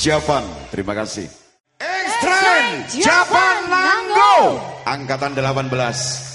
Japan. Terima kasih. Extreme Japan Nanggo. Angkatan 18.